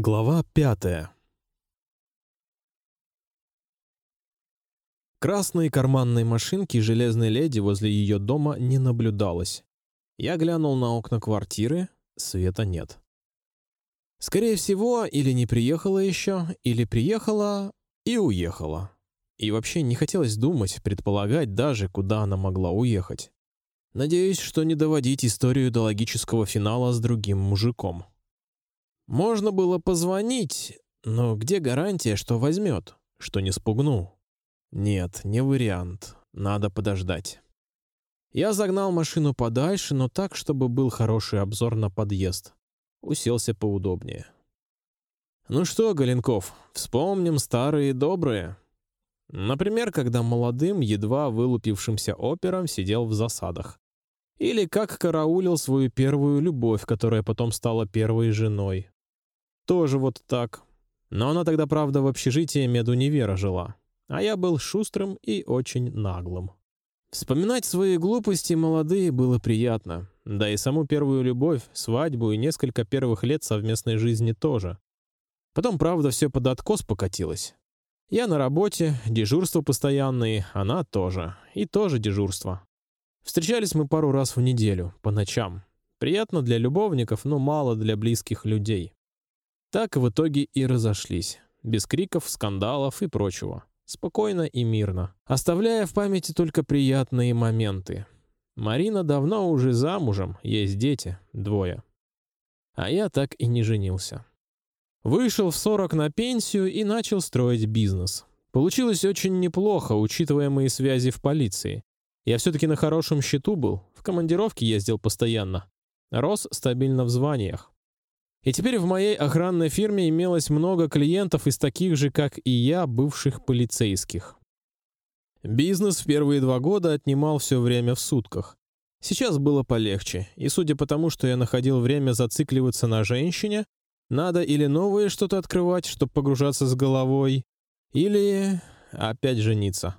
Глава пятая. Красной карманной машинки железной леди возле ее дома не наблюдалось. Я глянул на окна квартиры, света нет. Скорее всего, или не приехала еще, или приехала и уехала. И вообще не хотелось думать, предполагать даже, куда она могла уехать. Надеюсь, что не доводить историю до логического финала с другим мужиком. Можно было позвонить, но где гарантия, что возьмет, что не спугну? Нет, не вариант. Надо подождать. Я загнал машину подальше, но так, чтобы был хороший обзор на подъезд. Уселся поудобнее. Ну что, Галенков, вспомним старые добрые. Например, когда молодым, едва вылупившимся опером сидел в засадах. Или как караулил свою первую любовь, которая потом стала первой женой. Тоже вот так. Но она тогда, правда, в общежитии медунивера жила, а я был шустрым и очень наглым. Вспоминать свои глупости молодые было приятно, да и саму первую любовь, свадьбу и несколько первых лет совместной жизни тоже. Потом, правда, все под откос покатилось. Я на работе, дежурство постоянные, она тоже, и тоже дежурство. Встречались мы пару раз в неделю, по ночам. Приятно для любовников, но мало для близких людей. Так в итоге и разошлись, без криков, скандалов и прочего, спокойно и мирно, оставляя в памяти только приятные моменты. Марина давно уже замужем, есть дети, двое. А я так и не женился. Вышел в 40 на пенсию и начал строить бизнес. Получилось очень неплохо, учитывая мои связи в полиции. Я все-таки на хорошем счету был, в командировке ездил постоянно, рос стабильно в званиях. И теперь в моей охранной фирме имелось много клиентов из таких же, как и я, бывших полицейских. Бизнес в первые два года отнимал все время в сутках. Сейчас было полегче, и судя по тому, что я находил время зацикливаться на женщине, надо или новое что-то открывать, чтобы погружаться с головой, или опять жениться.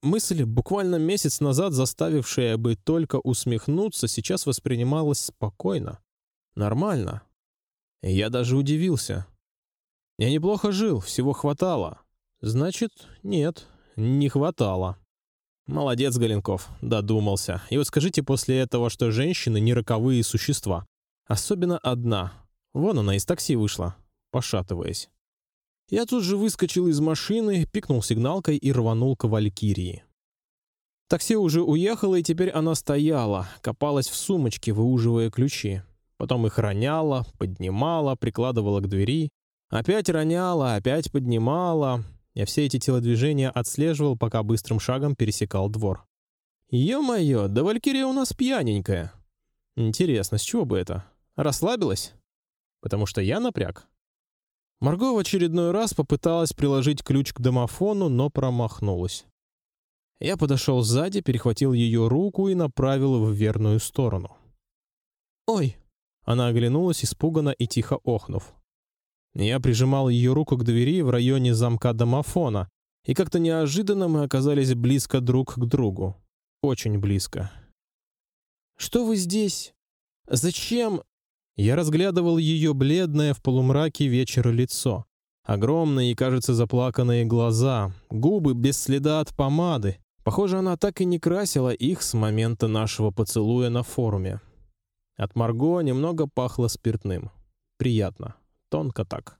Мысль, буквально месяц назад заставившая бы только усмехнуться, сейчас воспринималась спокойно, нормально. Я даже удивился. Я неплохо жил, всего хватало. Значит, нет, не хватало. Молодец, Галенков, додумался. И вот скажите после этого, что женщины не роковые существа, особенно одна. Вон она из такси вышла, пошатываясь. Я тут же выскочил из машины, пикнул сигналкой и рванул к Валькирии. Такси уже уехало, и теперь она стояла, копалась в сумочке, выуживая ключи. Потом их роняла, поднимала, прикладывала к двери. Опять роняла, опять поднимала. Я все эти телодвижения отслеживал, пока быстрым шагом пересекал двор. Ё-моё, да Валькирия у нас пьяненькая. Интересно, с чего бы это? Расслабилась? Потому что я напряг. Марго в очередной раз попыталась приложить ключ к домофону, но промахнулась. Я подошел сзади, перехватил ее руку и направил в верную сторону. Ой, она оглянулась испуганно и тихо охнув. Я прижимал ее руку к двери в районе замка домофона, и как-то неожиданно мы оказались близко друг к другу, очень близко. Что вы здесь? Зачем? Я разглядывал ее бледное в полумраке вечера лицо, огромные и кажется заплаканные глаза, губы без следа от помады. Похоже, она так и не красила их с момента нашего поцелуя на форуме. От Марго немного пахло спиртным. Приятно, тонко так.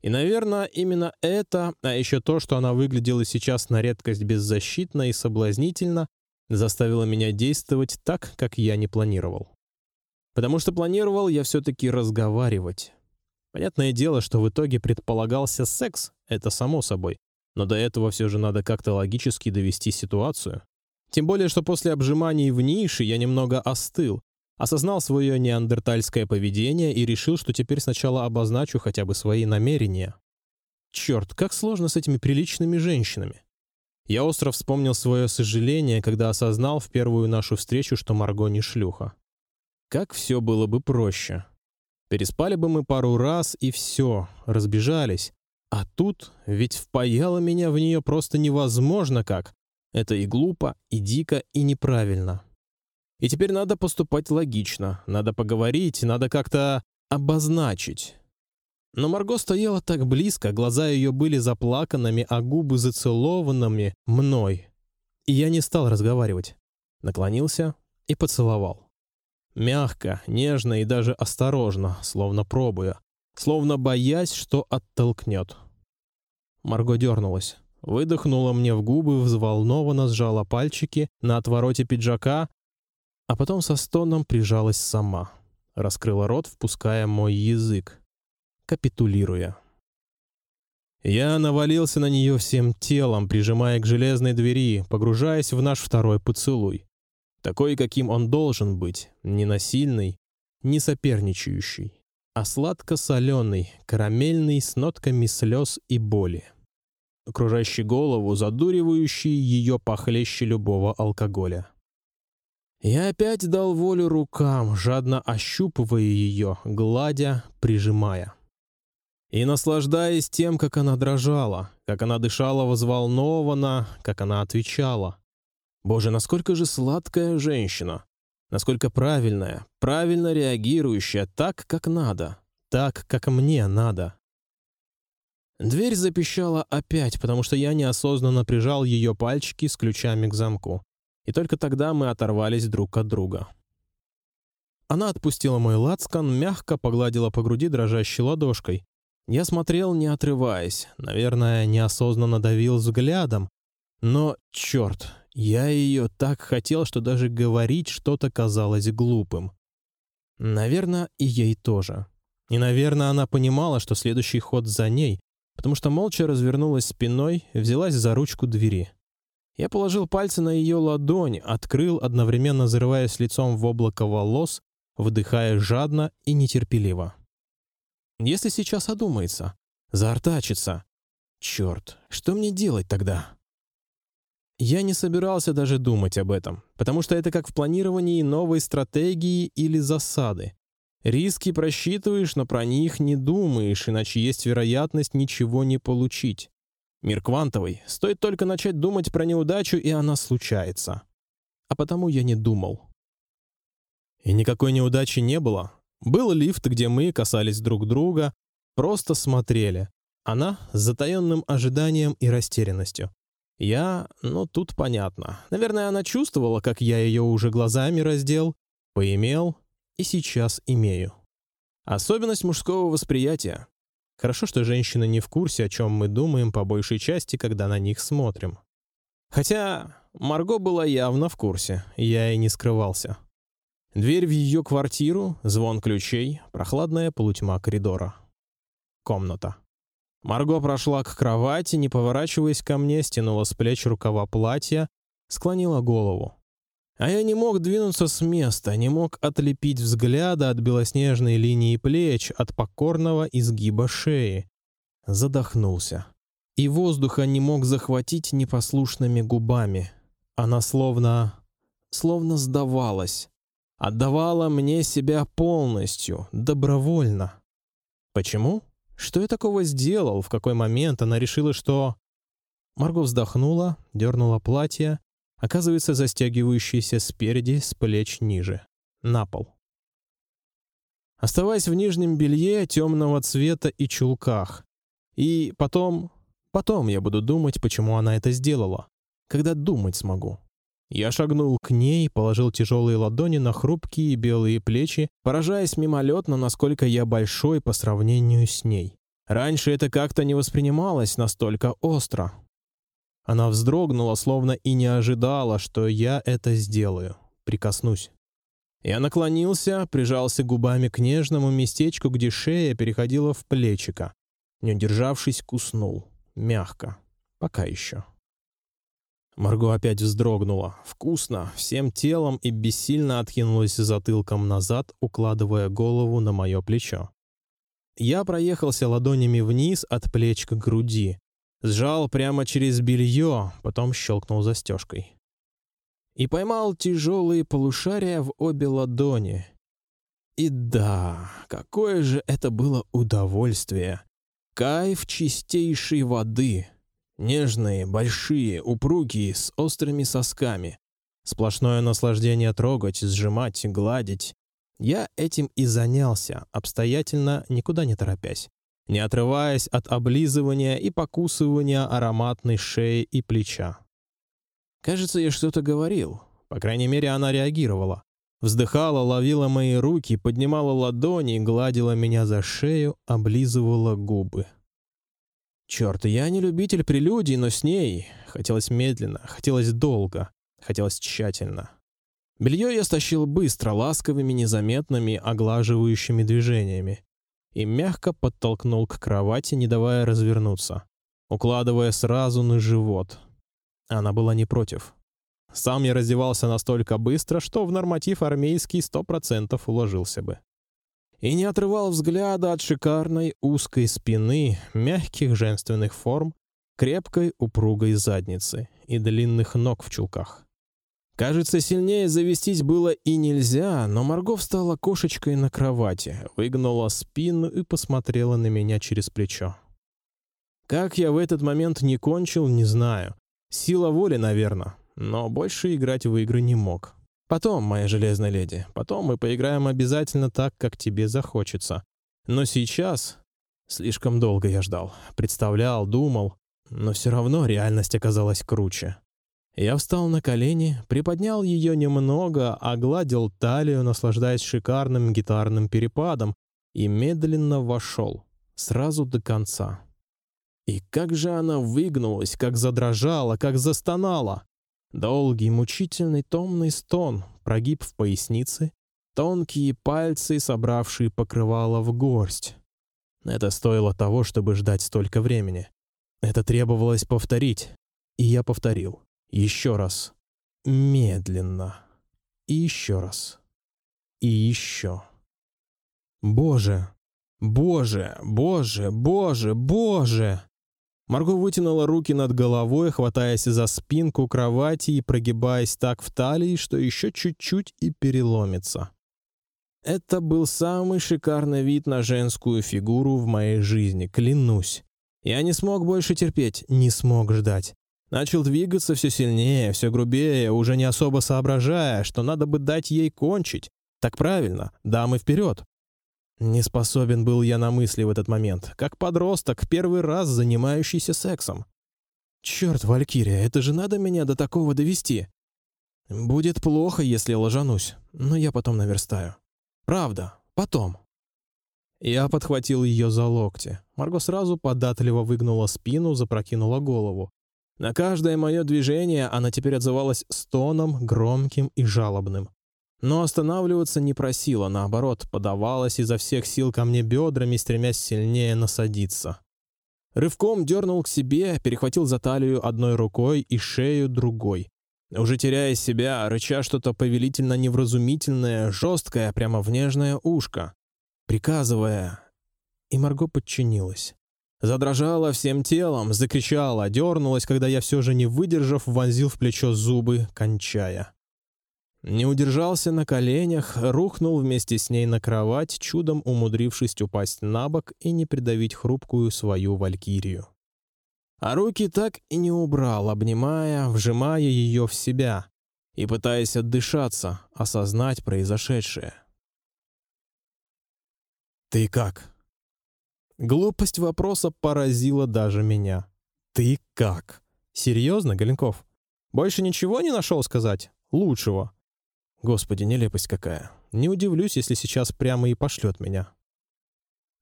И, наверное, именно это, а еще то, что она выглядела сейчас на редкость беззащитно и соблазнительно, заставило меня действовать так, как я не планировал. Потому что планировал я все-таки разговаривать. Понятное дело, что в итоге предполагался секс, это само собой, но до этого все же надо как-то логически довести ситуацию. Тем более, что после обжиманий в нише я немного остыл, осознал свое неандертальское поведение и решил, что теперь сначала обозначу хотя бы свои намерения. Черт, как сложно с этими приличными женщинами. Я остро вспомнил свое сожаление, когда осознал в первую нашу встречу, что Марго не шлюха. Как все было бы проще. Переспали бы мы пару раз и все, разбежались. А тут ведь впаяло меня в нее просто невозможно как. Это и глупо, и дико, и неправильно. И теперь надо поступать логично, надо поговорить, надо как-то обозначить. Но Марго стояла так близко, глаза ее были заплаканными, а губы зацелованными мной. И я не стал разговаривать. Наклонился и поцеловал. Мягко, нежно и даже осторожно, словно пробуя, словно боясь, что оттолкнет. Марго дернулась, выдохнула мне в губы, взволнованно сжала пальчики на отвороте пиджака, а потом со стоном прижалась сама, раскрыла рот, впуская мой язык, капитулируя. Я навалился на нее всем телом, прижимая к железной двери, погружаясь в наш второй поцелуй, такой, каким он должен быть, не насильный, не соперничающий а сладко-соленый, карамельный с нотками слез и боли. Окружающий голову, задуривающий ее похлеще любого алкоголя. Я опять дал волю рукам, жадно ощупывая ее, гладя, прижимая. И наслаждаясь тем, как она дрожала, как она дышала взволнованно, как она отвечала. Боже, насколько же сладкая женщина! насколько правильная, правильно реагирующая так, как надо, так, как мне надо. Дверь запищала опять, потому что я неосознанно прижал ее пальчики с ключами к замку, и только тогда мы оторвались друг от друга. Она отпустила мой лацкан, мягко погладила по груди дрожащей ладошкой. Я смотрел, не отрываясь, наверное, неосознанно давил взглядом, но черт, я ее так хотел, что даже говорить что-то казалось глупым. Наверное, и ей тоже. И, наверное, она понимала, что следующий ход за ней, потому что молча развернулась спиной, взялась за ручку двери. Я положил пальцы на ее ладонь, открыл, одновременно зарываясь лицом в облако волос, вдыхая жадно и нетерпеливо. Если сейчас одумается, заортачится. Черт, что мне делать тогда? Я не собирался даже думать об этом, потому что это как в планировании новой стратегии или засады. Риски просчитываешь, но про них не думаешь, иначе есть вероятность ничего не получить. Мир квантовый. Стоит только начать думать про неудачу, и она случается. А потому я не думал. И никакой неудачи не было. Был лифт, где мы касались друг друга, просто смотрели. Она с затаенным ожиданием и растерянностью. Я, ну тут понятно. Наверное, она чувствовала, как я ее уже глазами раздел, поимел и сейчас имею. Особенность мужского восприятия. Хорошо, что женщины не в курсе, о чем мы думаем по большей части, когда на них смотрим. Хотя Марго была явно в курсе, я и не скрывался. Дверь в ее квартиру, звон ключей, прохладная полутьма коридора. Комната. Марго прошла к кровати, не поворачиваясь ко мне, стянула с плеч рукава платья, склонила голову. А я не мог двинуться с места, не мог отлепить взгляда от белоснежной линии плеч, от покорного изгиба шеи. Задохнулся. И воздуха не мог захватить непослушными губами. Она словно... словно сдавалась. Отдавала мне себя полностью, добровольно. Почему? Что я такого сделал? В какой момент она решила, что... Марго вздохнула, дернула платье, оказывается, застегивающееся спереди, с плеч ниже, на пол. Оставаясь в нижнем белье темного цвета и чулках. И потом... Потом я буду думать, почему она это сделала. Когда думать смогу. Я шагнул к ней, положил тяжелые ладони на хрупкие белые плечи, поражаясь мимолетно, насколько я большой по сравнению с ней. Раньше это как-то не воспринималось настолько остро. Она вздрогнула, словно и не ожидала, что я это сделаю, прикоснусь. Я наклонился, прижался губами к нежному местечку, где шея переходила в плечика. Не удержавшись, куснул, мягко, пока еще. Марго опять вздрогнула, вкусно, всем телом и бессильно откинулась затылком назад, укладывая голову на мое плечо. Я проехался ладонями вниз от плеч к груди, сжал прямо через белье, потом щелкнул застежкой и поймал тяжелые полушария в обе ладони. И да, какое же это было удовольствие! Кайф чистейшей воды. Нежные, большие, упругие, с острыми сосками. Сплошное наслаждение трогать, сжимать, гладить. Я этим и занялся, обстоятельно, никуда не торопясь. Не отрываясь от облизывания и покусывания ароматной шеи и плеча. Кажется, я что-то говорил. По крайней мере, она реагировала. Вздыхала, ловила мои руки, поднимала ладони, гладила меня за шею, облизывала губы. Черт, я не любитель прелюдий, но с ней хотелось медленно, хотелось долго, хотелось тщательно. Белье я стащил быстро, ласковыми, незаметными, оглаживающими движениями и мягко подтолкнул к кровати, не давая развернуться, укладывая сразу на живот. Она была не против. Сам я раздевался настолько быстро, что в норматив армейский сто процентов уложился бы. И не отрывал взгляда от шикарной узкой спины, мягких женственных форм, крепкой упругой задницы и длинных ног в чулках. Кажется, сильнее завестись было и нельзя, но Марго встала кошечкой на кровати, выгнула спину и посмотрела на меня через плечо. Как я в этот момент не кончил, не знаю. Сила воли, наверное, но больше играть в игры не мог. Потом, моя железная леди, потом мы поиграем обязательно так, как тебе захочется. Но сейчас слишком долго я ждал, представлял, думал, но все равно реальность оказалась круче. Я встал на колени, приподнял ее немного, огладил талию, наслаждаясь шикарным гитарным перепадом, и медленно вошел, сразу до конца. И как же она выгнулась, как задрожала, как застонала! Долгий, мучительный, томный стон, прогиб в пояснице, тонкие пальцы, собравшие покрывало в горсть. Это стоило того, чтобы ждать столько времени. Это требовалось повторить, и я повторил. Еще раз. Медленно. И еще раз. И еще. Боже! Боже! Боже! Боже! Боже! Марго вытянула руки над головой, хватаясь за спинку кровати и прогибаясь так в талии, что еще чуть-чуть и переломится. Это был самый шикарный вид на женскую фигуру в моей жизни, клянусь. Я не смог больше терпеть, не смог ждать. Начал двигаться все сильнее, все грубее, уже не особо соображая, что надо бы дать ей кончить. Так правильно, дамы вперед. Не способен был я на мысли в этот момент, как подросток, первый раз занимающийся сексом. Черт, Валькирия, это же надо меня до такого довести. Будет плохо, если ложанусь, но я потом наверстаю. Правда, потом. Я подхватил ее за локти. Марго сразу податливо выгнула спину, запрокинула голову. На каждое мое движение она теперь отзывалась стоном, громким и жалобным. Но останавливаться не просила, наоборот, подавалась изо всех сил ко мне бедрами, стремясь сильнее насадиться. Рывком дернул к себе, перехватил за талию одной рукой и шею другой. Уже теряя себя, рыча что-то повелительно невразумительное, жесткое, прямо в нежное ушко, приказывая, и Марго подчинилась. Задрожала всем телом, закричала, дернулась, когда я все же не выдержав, вонзил в плечо зубы, кончая. Не удержался на коленях, рухнул вместе с ней на кровать, чудом умудрившись упасть на бок и не придавить хрупкую свою валькирию. А руки так и не убрал, обнимая, вжимая ее в себя и пытаясь отдышаться, осознать произошедшее. Ты как? Глупость вопроса поразила даже меня. Ты как? Серьезно, Галенков? Больше ничего не нашел сказать? Лучшего? Господи, нелепость какая. Не удивлюсь, если сейчас прямо и пошлет меня.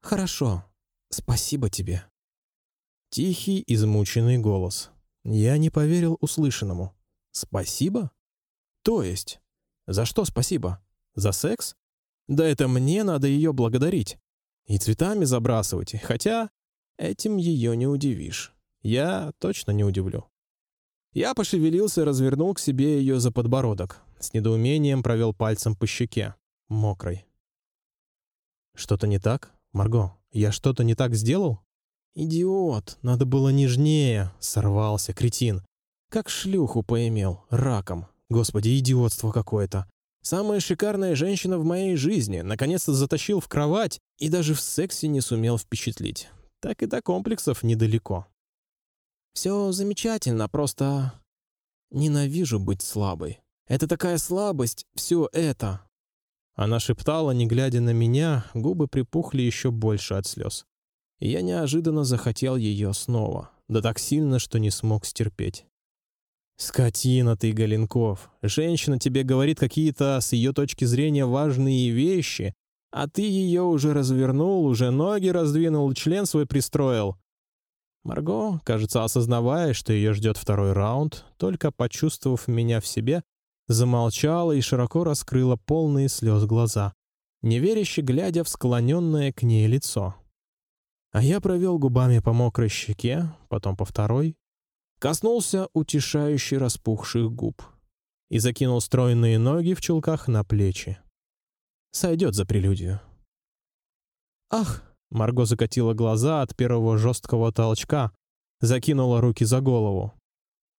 Хорошо. Спасибо тебе. Тихий, измученный голос. Я не поверил услышанному. Спасибо? То есть? За что спасибо? За секс? Да это мне надо ее благодарить. И цветами забрасывать, хотя этим ее не удивишь. Я точно не удивлю. Я пошевелился, развернул к себе ее за подбородок, с недоумением провел пальцем по щеке, мокрой. Что-то не так, Марго? Я что-то не так сделал? Идиот, надо было нежнее. Сорвался, кретин. Как шлюху поимел, раком. Господи, идиотство какое-то. Самая шикарная женщина в моей жизни, наконец-то затащил в кровать и даже в сексе не сумел впечатлить. Так и до комплексов недалеко. Все замечательно, просто ненавижу быть слабой. Это такая слабость, все это. Она шептала, не глядя на меня, губы припухли еще больше от слез. и я неожиданно захотел ее снова, да так сильно, что не смог стерпеть. «Скотина ты, Галенков! Женщина тебе говорит какие-то, с ее точки зрения, важные вещи, а ты ее уже развернул, уже ноги раздвинул, член свой пристроил. Марго, кажется, осознавая, что ее ждет второй раунд, только почувствовав меня в себе, замолчала и широко раскрыла полные слез глаза, неверяще глядя в склоненное к ней лицо. А я провел губами по мокрой щеке, потом по второй, коснулся утешающий распухших губ и закинул стройные ноги в чулках на плечи. Сойдет за прелюдию. Ах! Марго закатила глаза от первого жесткого толчка, закинула руки за голову.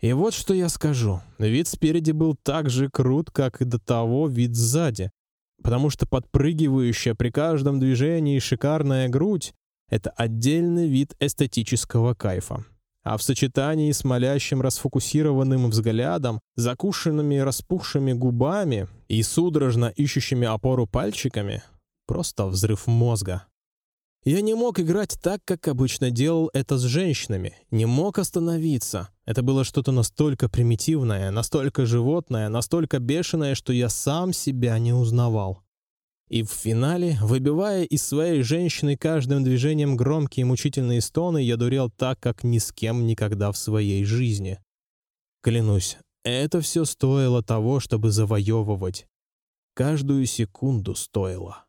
И вот что я скажу: вид спереди был так же крут, как и до того вид сзади, потому что подпрыгивающая при каждом движении шикарная грудь — это отдельный вид эстетического кайфа. А в сочетании с молящим расфокусированным взглядом, закушенными распухшими губами и судорожно ищущими опору пальчиками, просто взрыв мозга. Я не мог играть так, как обычно делал это с женщинами. Не мог остановиться. Это было что-то настолько примитивное, настолько животное, настолько бешеное, что я сам себя не узнавал. И в финале, выбивая из своей женщины каждым движением громкие мучительные стоны, я дурел так, как ни с кем никогда в своей жизни. Клянусь, это все стоило того, чтобы завоевывать. Каждую секунду стоило.